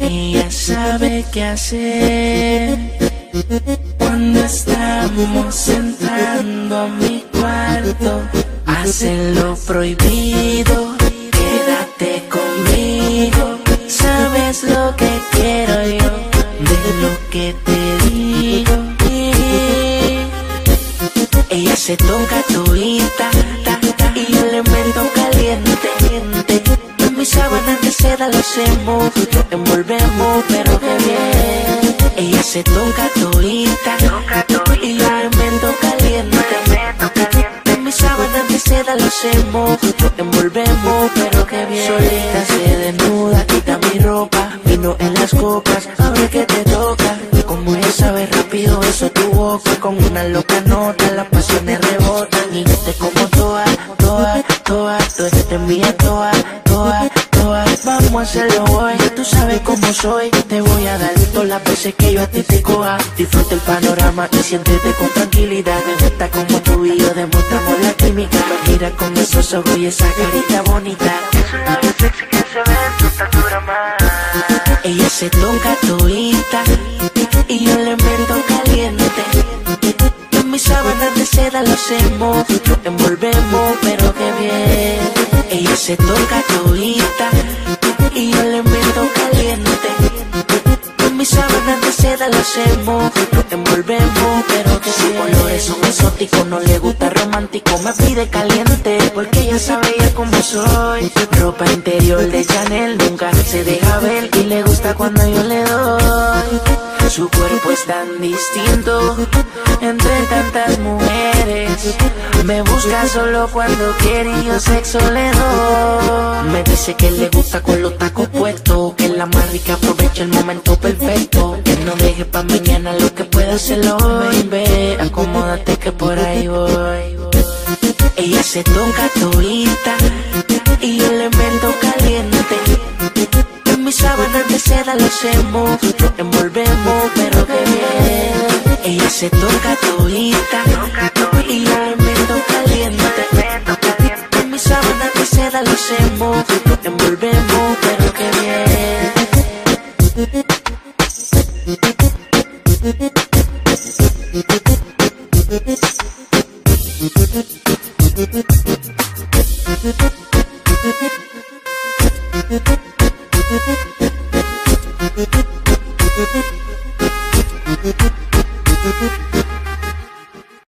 Ella sabe qué hacer cuando estamos entrando a mi cuarto. Hace lo prohibido, quédate conmigo. Sabes lo que que te digo. Ella se toca tuita y elemento caliente. En mis sábanas de seda lo hacemos, envolvemos, pero qué bien. Ella se toca tuita y elemento caliente. En mis sábanas de seda lo hacemos, envolvemos, pero qué bien. Solita se desnuda, quita mi ropa, en las copas, abre que te toca. Como ella sabe rápido eso tu boca. Con una loca nota las pasiones rebotan Y te como toda, toda, toda Tú eres mía toda, toda, toda Vamos a hacerlo hoy, tú sabes cómo soy. Te voy a dar todas las veces que yo a ti te coja. Disfruta el panorama y siéntete con tranquilidad. Me gusta como tú y yo demostramos la química. Mira con esos ojos y esa carita bonita. Es un labio sexy que se ve ella se toca todita y yo le meto caliente. En mis sábanas de seda lo hacemos, envolvemos, pero qué bien. Ella se toca todita y yo le meto caliente. En mis sábanas de seda lo hacemos, envolvemos, pero que si colores son exóticos, no le gusta romántico, me pide caliente, porque ella sabe ya cómo soy. Ropa interior de Chanel nunca se deja ver y le gusta cuando yo le doy. Su cuerpo es tan distinto entre tantas mujeres. Me busca solo cuando quiere sexo le doy. Me dice que le gusta con los tacos puestos, que la más rica aprovecha el momento perfecto. Que no deje pa' mañana lo que pueda hacerlo hoy. Ve, acomódate que por ahí voy. Ella se toca todita seda lo hacemos, envolvemos, pero qué bien. Ella se toca todita y yo le meto caliente. En mis sábanas de seda lo hacemos, envolvemos, pero qué bien. Thank you.